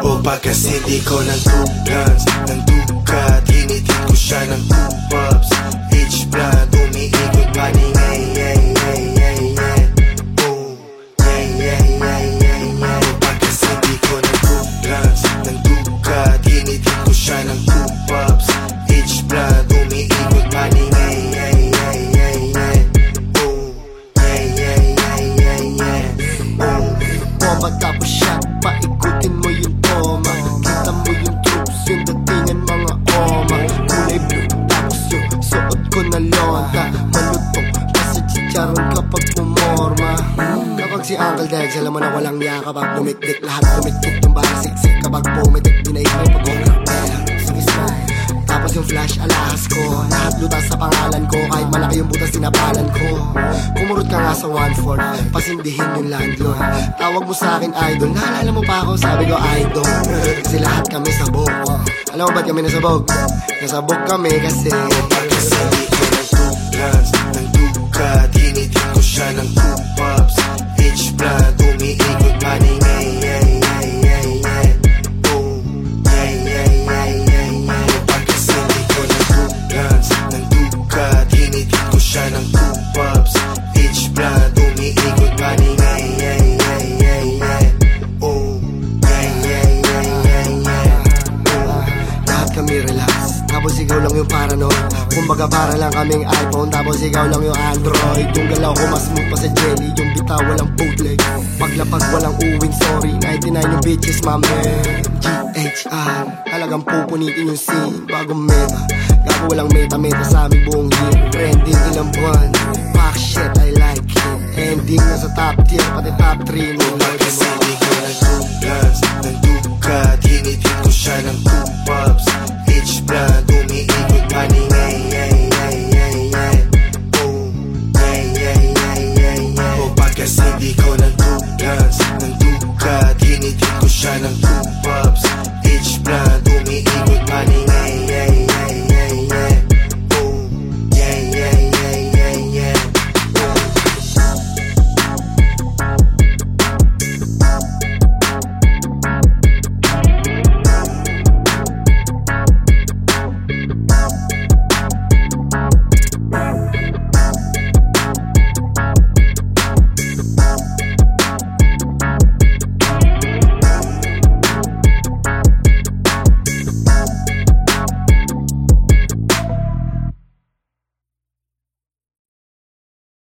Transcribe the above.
Pagkasindi ko ng two guns Ng dukat Hinitin ko siya ng two pups Kapag si Uncle Dex Alam mo na walang niya Kapag dumikdik Lahat dumikdik Yung baka siksik Kapag pumitik Dinaig mo smile tapos yung flash alahas ko. Lahat lutas sa pangalan ko. Kahit malaki yung butas sinapalan ko. Kumurot ka nga sa 1-4 Pasindihin yung landlord. Tawag mo sa akin idol. Naalala mo pa ako? Sabi ko idol. Kasi lahat kami sabog. Alam mo ba't kami nasabog? Nasabog kami kasi Pagkasali ko ng guns Ng dukat Hinitin ko siya ng two Tapos ikaw lang yung paranoid. Kumbaga para lang kaming iPhone Tapos ikaw lang yung Android. Yung galaw ko mas smooth pa sa jelly. Yung bitaw walang bootleg. Paglapag walang uwing sorry. 99 yung bitches my man GHR Talagang pupunitin yung scene Bagong meta. Gago walang meta-meta sa aming buong year. Trending ilang buwan. Fuck shit I like it. Ending na sa top tier Pati top 3 mo. Guns Ng dukat Hinitin ko siya ng two pups Shining blue bobs, each blind.